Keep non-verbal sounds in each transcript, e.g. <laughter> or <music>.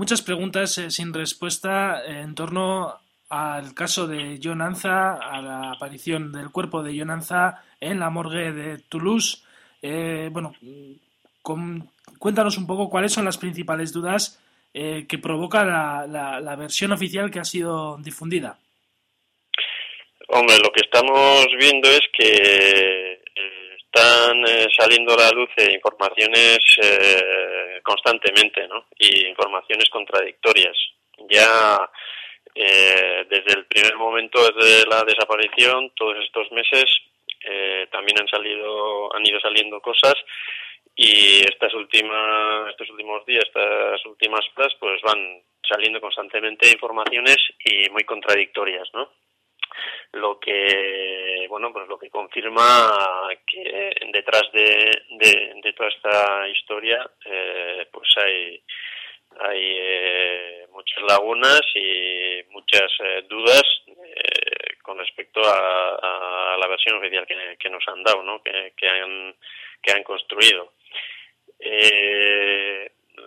muchas preguntas sin respuesta en torno al caso de John Anza, a la aparición del cuerpo de John Anza en la morgue de Toulouse. bueno, cuéntanos un poco cuáles son las principales dudas que provoca la, la versión oficial que ha sido difundida. Hombre, lo que estamos viendo es que eh, están eh, saliendo a la luz informaciones eh, constantemente, ¿no? Y informaciones contradictorias. Ya desde el primer momento de la desaparición, todos estos meses, también han salido, han ido saliendo cosas y estas últimas, estos últimos días, estas últimas horas, pues van saliendo constantemente informaciones y muy contradictorias, ¿no? Lo que bueno pues lo que confirma que detrás de, de, toda esta historia eh, pues hay hay eh, muchas lagunas y muchas eh, dudas con respecto a, la versión oficial que, nos han dado ¿no? que, que han que han construido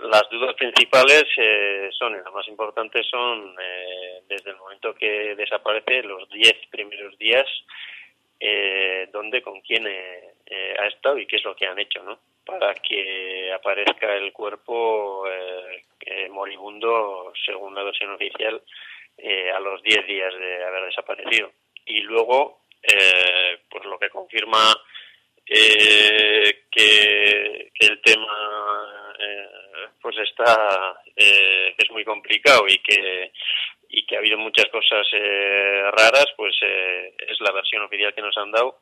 las dudas principales eh, son, y las más importantes son, eh, desde el momento que desaparece, los 10 primeros días, eh, dónde, con quién eh, ha estado y qué es lo que han hecho, ¿no? Para que aparezca el cuerpo moribundo, según la versión oficial, a los 10 días de haber desaparecido. Y luego, pues lo que confirma que, que el tema pues está eh, es muy complicado y que y que ha habido muchas cosas eh, raras pues eh, es la versión oficial que nos han dado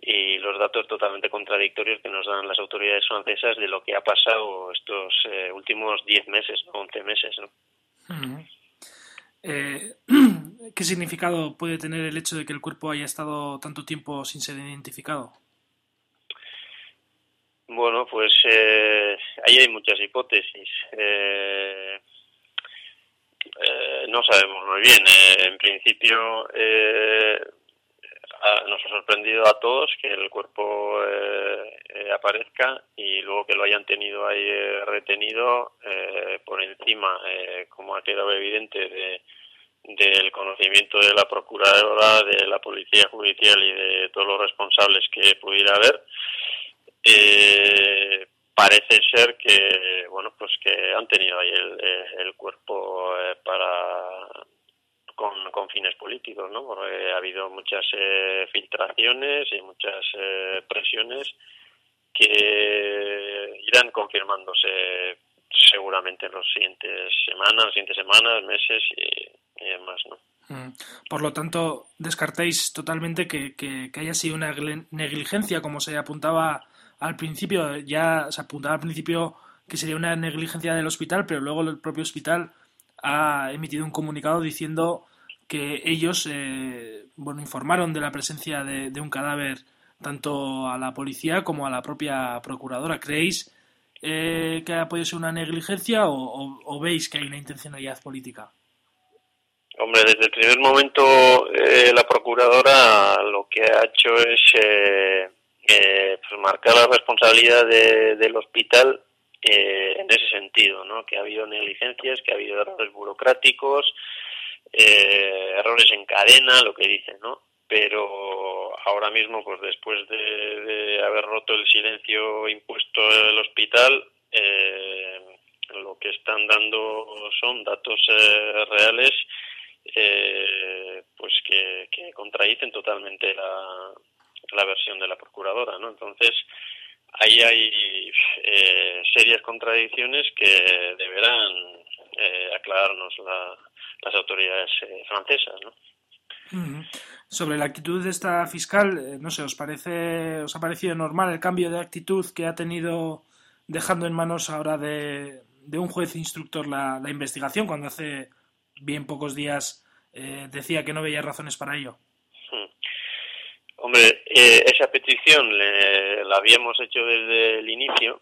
y los datos totalmente contradictorios que nos dan las autoridades francesas de lo que ha pasado estos eh, últimos 10 meses, ¿no? 11 meses. ¿no? <clears throat> ¿Qué significado puede tener el hecho de que el cuerpo haya estado tanto tiempo sin ser identificado? Pues eh, ahí hay muchas hipótesis. Eh, eh, no sabemos muy bien. en principio nos ha sorprendido a todos que el cuerpo aparezca y luego que lo hayan tenido ahí retenido por encima, como ha quedado evidente, de, del conocimiento de la procuradora, de la policía judicial y de todos los responsables que pudiera haber eh, parece ser que bueno pues que han tenido ahí el, cuerpo eh, para con, con, fines políticos no porque ha habido muchas eh, filtraciones y muchas eh, presiones que irán confirmándose seguramente en las siguientes semanas, siguientes semanas, meses y, demás, ¿no? Mm. Por lo tanto, descartéis totalmente que, que, haya sido una negligencia, como se apuntaba al principio, ya se apuntaba al principio que sería una negligencia del hospital, pero luego el propio hospital ha emitido un comunicado diciendo que ellos eh, bueno informaron de la presencia de, un cadáver tanto a la policía como a la propia procuradora. ¿Creéis eh, que ha podido ser una negligencia o, veis que hay una intencionalidad política? Hombre, desde el primer momento eh, la procuradora lo que ha hecho es eh, pues marcar la responsabilidad del hospital eh, en ese sentido, ¿no? Que ha habido negligencias, que ha habido errores burocráticos, eh, errores en cadena, lo que dicen, ¿no? Pero ahora mismo, pues después de, haber roto el silencio impuesto el hospital, eh, lo que están dando son datos eh, reales pues que, que contradicen totalmente la, la versión de la procuradora, ¿no? Entonces, ahí hay eh, serias contradicciones que deberán eh, aclararnos las autoridades eh, francesas, ¿no? Sobre la actitud de esta fiscal, no sé, ¿os parece, os ha parecido normal el cambio de actitud que ha tenido dejando en manos ahora de, un juez instructor la, la, investigación cuando hace bien pocos días decía que no veía razones para ello? Eh, esa petición la habíamos hecho desde el inicio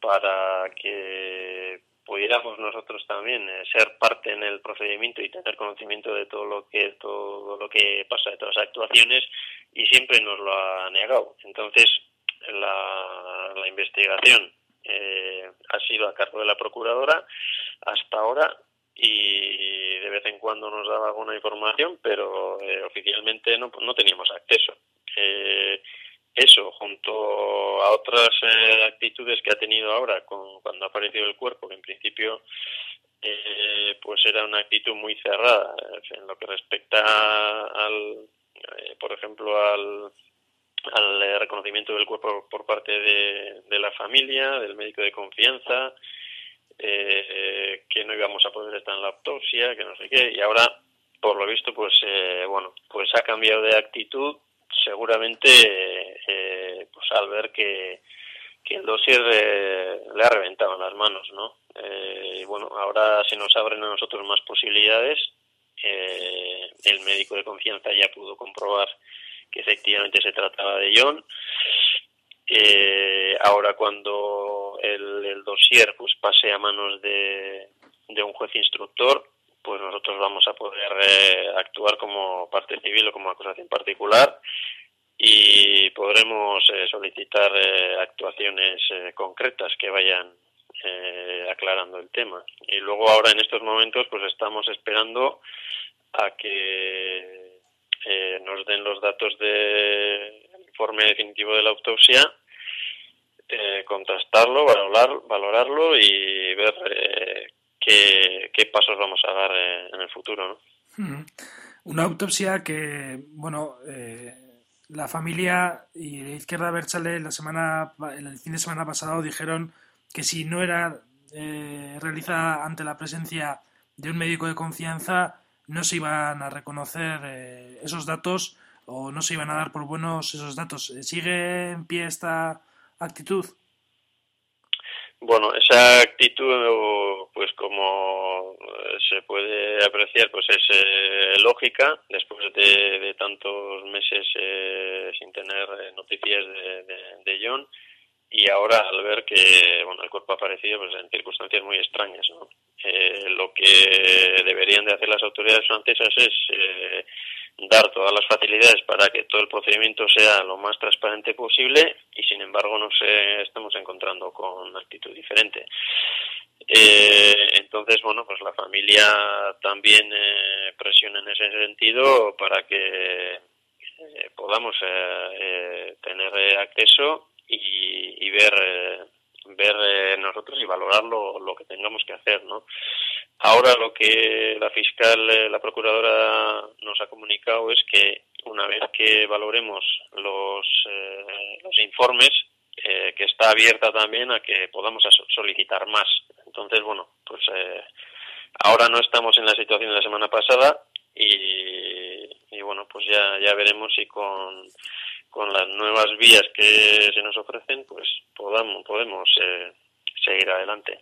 para que pudiéramos nosotros también eh, ser parte en el procedimiento y tener conocimiento de todo lo que todo lo que pasa de todas las actuaciones y siempre nos lo ha negado. Entonces la, investigación eh, ha sido a cargo de la procuradora hasta ahora y de vez en cuando nos daba alguna información, pero eh, oficialmente no, no teníamos acceso. Eh, eso, junto a otras eh, actitudes que ha tenido ahora con, cuando ha aparecido el cuerpo, que en principio eh, pues era una actitud muy cerrada en lo que respecta al, por ejemplo, al, al reconocimiento del cuerpo por parte de, de la familia, del médico de confianza, eh, que no íbamos a poder estar en la autopsia, que no sé qué, y ahora, por lo visto, pues eh, bueno, pues ha cambiado de actitud, seguramente, eh, pues al ver que, que el dossier le ha reventado en las manos, ¿no? y bueno, ahora se nos abren a nosotros más posibilidades. el médico de confianza ya pudo comprobar que efectivamente se trataba de John. Eh, ahora cuando el, el, dossier pues pase a manos de, de, un juez instructor, pues nosotros vamos a poder eh, actuar como parte civil o como acusación particular y podremos eh, solicitar eh, actuaciones eh, concretas que vayan eh, aclarando el tema. Y luego ahora en estos momentos pues estamos esperando a que nos den los datos de informe definitivo de la autopsia, eh, contrastarlo, valorar, valorarlo y ver eh, qué, pasos vamos a dar eh, en el futuro. ¿no? Una autopsia que, bueno, eh, la familia y la izquierda Berchale la semana, el fin de semana pasado dijeron que si no era eh, realizada ante la presencia de un médico de confianza, no se iban a reconocer eh, esos datos o no se iban a dar por buenos esos datos. ¿Sigue en pie esta actitud? Bueno, esa actitud, pues como se puede apreciar, pues es eh, lógica después de, de, tantos meses eh, sin tener noticias de, de, de, John y ahora al ver que bueno el cuerpo ha aparecido pues en circunstancias muy extrañas, ¿no? Eh, lo que deberían de hacer las autoridades francesas es eh, dar todas las facilidades para que todo el procedimiento sea lo más transparente posible y sin embargo nos eh, estamos encontrando con una actitud diferente. Eh, entonces, bueno, pues la familia también eh, presiona en ese sentido para que eh, podamos eh, tener acceso y, y ver ver eh, nosotros y valorar lo, lo, que tengamos que hacer, ¿no? Ahora lo que la fiscal, eh, la procuradora nos ha comunicado es que una vez que valoremos los, eh, los informes, eh, que está abierta también a que podamos solicitar más. Entonces, bueno, pues eh, ahora no estamos en la situación de la semana pasada y, y bueno, pues ya, ya veremos si con con las nuevas vías que se nos ofrecen, pues podamos, podemos eh, seguir adelante.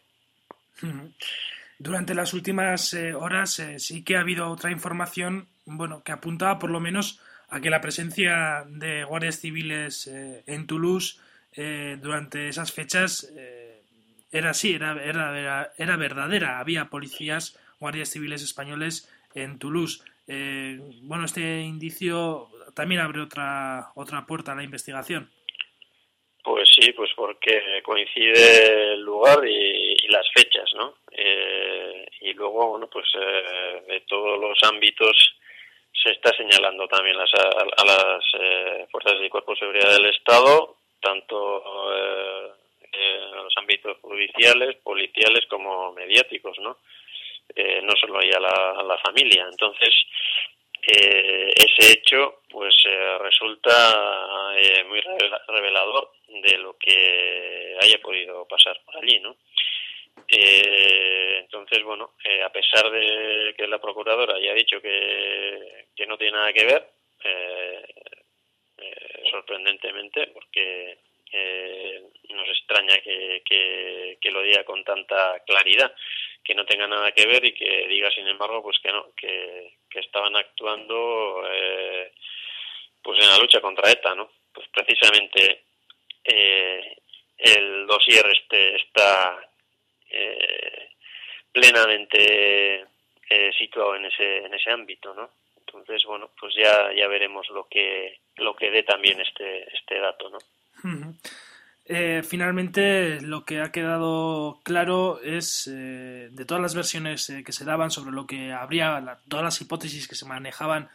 Durante las últimas eh, horas eh, sí que ha habido otra información, bueno, que apuntaba por lo menos a que la presencia de guardias civiles eh, en Toulouse durante esas fechas era así, era, era, era, era, verdadera. Había policías, guardias civiles españoles en Toulouse. bueno, este indicio también abre otra, otra puerta a la investigación. Pues sí, pues porque coincide el lugar y, y las fechas, ¿no? Eh, y luego, bueno, pues eh, de todos los ámbitos se está señalando también las, a, a las eh, fuerzas y cuerpos de seguridad del Estado, tanto eh, en los ámbitos judiciales, policiales como mediáticos, ¿no? Eh, no solo ahí a la, a la familia. Entonces, eh, ese hecho pues resulta muy revelador de lo que haya podido pasar por allí, ¿no? Eh, entonces, bueno, eh, a pesar procuradora haya dicho que, que no tiene nada que ver, eh, sorprendentemente, porque nos extraña que, que, lo diga con tanta claridad que no tenga nada que ver y que diga sin embargo pues que no que, que estaban actuando eh, pues en la lucha contra ETA no pues precisamente eh, el dossier este está eh, plenamente eh, situado en ese en ese ámbito no entonces bueno pues ya ya veremos lo que lo que dé también este este dato no. Eh, finalmente, lo que ha quedado claro es eh, de todas las versiones eh, que se daban sobre lo que habría, todas las hipótesis que se manejaban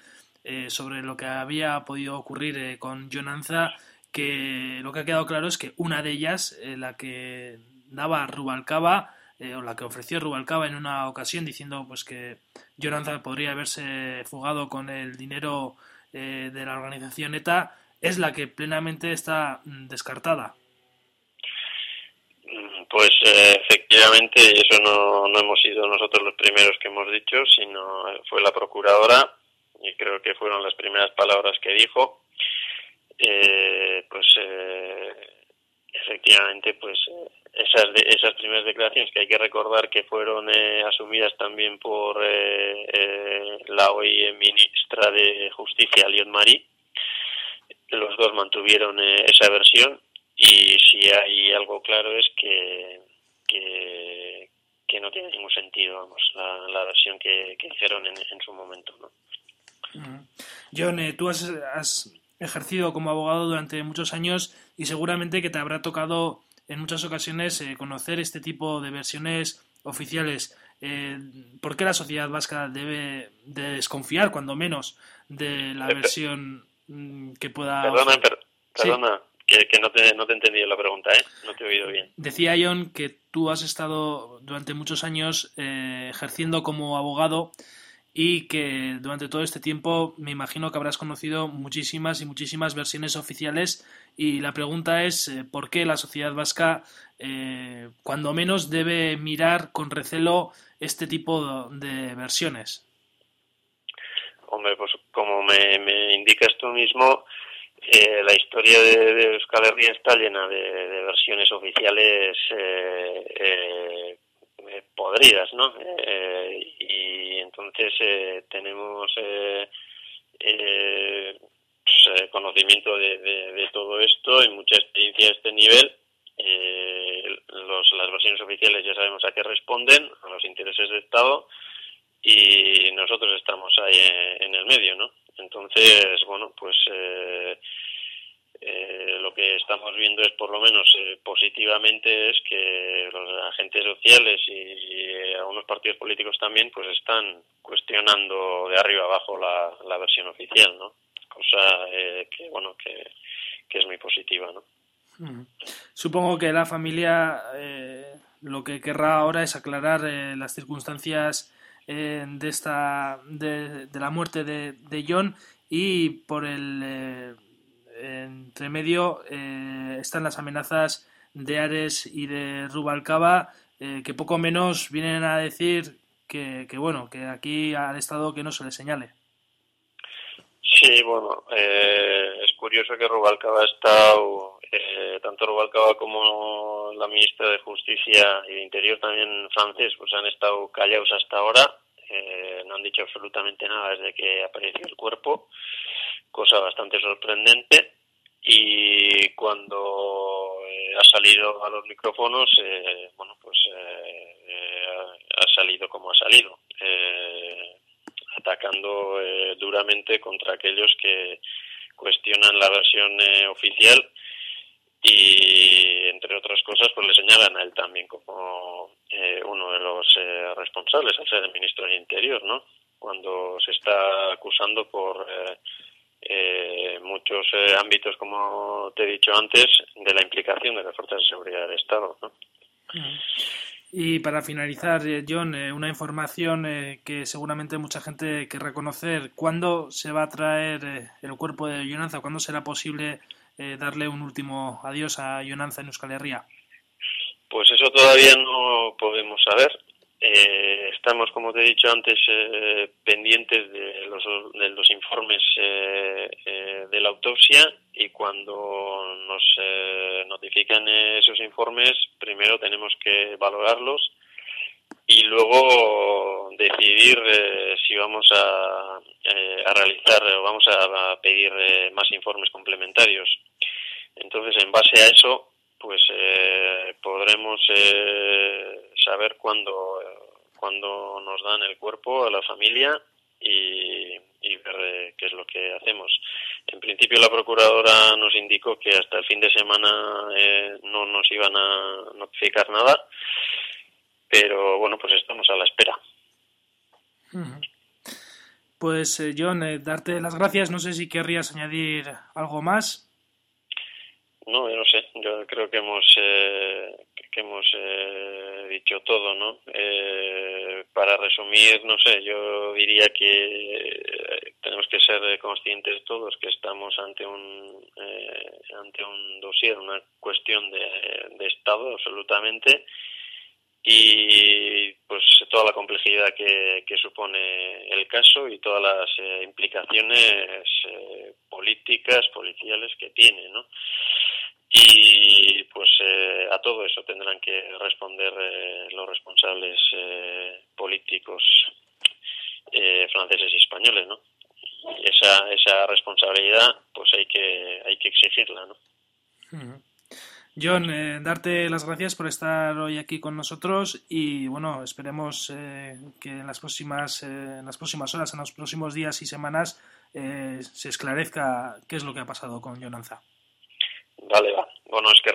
sobre lo que había podido ocurrir con Jonanza, que lo que ha quedado claro es que una de ellas, la que daba Rubalcaba, o la que ofreció Rubalcaba en una ocasión diciendo pues que Jonanza podría haberse fugado con el dinero de la organización ETA, es la que plenamente está mm, descartada. Pues eh, efectivamente, eso no, no hemos sido nosotros los primeros que hemos dicho, sino fue la procuradora, y creo que fueron las primeras palabras que dijo. Eh, eh, efectivamente, pues esas, de, esas primeras declaraciones que hay que recordar que fueron asumidas también por la hoy ministra de Justicia, Leon Marie, los dos mantuvieron esa versión y si hay algo claro es que, que, no tiene ningún sentido, vamos, la, versión que, que hicieron en, en, su momento, ¿no? John, eh, tú has, has ejercido como abogado durante muchos años y seguramente que te habrá tocado en muchas ocasiones eh, conocer este tipo de versiones oficiales. Eh, ¿Por qué la sociedad vasca debe de desconfiar, cuando menos, de la versión mm, que pueda... Perdona, perdona que, no, te, no te he entendido la pregunta, ¿eh? No te he oído bien. Decía John que tú has estado durante muchos años eh, ejerciendo como abogado y que durante todo este tiempo me imagino que habrás conocido muchísimas y muchísimas versiones oficiales y la pregunta es eh, por qué la sociedad vasca eh, cuando menos debe mirar con recelo este tipo de, versiones. Hombre, pues como me, indicas tú mismo, eh, la historia de, de, Euskal Herria está llena de, versiones oficiales eh, eh, podridas, ¿no? y entonces tenemos pues, conocimiento de, todo esto y mucha experiencia a este nivel. Los, las versiones oficiales ya sabemos a qué responden, a los intereses de Estado, y nosotros estamos ahí en el medio, ¿no? Entonces, bueno, pues eh, eh, lo que estamos viendo es, por lo menos eh, positivamente, es que los agentes sociales y, algunos partidos políticos también, pues están cuestionando de arriba abajo la, la versión oficial, ¿no? Cosa que, bueno, que, que, es muy positiva, ¿no? Supongo que la familia lo que querrá ahora es aclarar las circunstancias de esta de, la muerte de, de, John y por el eh, entre medio eh, están las amenazas de Ares y de Rubalcaba eh, que poco menos vienen a decir que, que, bueno que aquí al estado que no se le señale. Sí bueno es curioso que Rubalcaba ha estado eh, tanto Rubalcaba como la ministra de Justicia y de Interior también francés pues han estado callados hasta ahora, eh, no han dicho absolutamente nada desde que apareció el cuerpo, cosa bastante sorprendente y cuando eh, ha salido a los micrófonos, bueno, pues ha salido como ha salido, atacando duramente contra aquellos que cuestionan la versión oficial y entre otras cosas pues le señalan a él también como eh, uno de los eh, responsables al ser el ministro del Interior, ¿no? Cuando se está acusando por eh, muchos ámbitos, como te he dicho antes, de la implicación de las fuerzas de seguridad del Estado, ¿no? Y para finalizar, John, una información que seguramente mucha gente querrá conocer. ¿Cuándo se va a traer el cuerpo de Jonanza? ¿Cuándo será posible eh, darle un último adiós a Jonanza en Euskal Herria? Pues eso todavía no podemos saber. Eh, estamos, como te he dicho antes, eh, pendientes de los, de los informes de la autopsia y cuando nos notifican esos informes, primero tenemos que valorarlos y luego decidir si vamos a, a realizar o vamos a, pedir más informes complementarios. Entonces, en base a eso, pues eh, podremos eh, saber cuándo, cuándo nos dan el cuerpo a la familia y, ver eh, qué es lo que hacemos. En principio la procuradora nos indicó que hasta el fin de semana eh, no nos iban a notificar nada, pero bueno, pues estamos a la espera. Pues eh, John, eh, darte las gracias. No sé si querrías añadir algo más. No, yo no sé. Yo creo que hemos hemos dicho todo, ¿no? para resumir, no sé, yo diría que tenemos que ser conscientes todos que estamos ante un eh, ante un dossier, una cuestión de, de Estado absolutamente y pues toda la complejidad que, que supone el caso y todas las eh, implicaciones eh, políticas, policiales que tiene, ¿no? Y pues a todo eso tendrán que responder los responsables políticos franceses y españoles, ¿no? esa, esa responsabilidad pues hay que, hay que exigirla, ¿no? John, eh, darte las gracias por estar hoy aquí con nosotros y bueno, esperemos eh, que en las próximas eh, en las próximas horas, en los próximos días y semanas se esclarezca qué es lo que ha pasado con Jonanza. Vale, va. Bueno, es que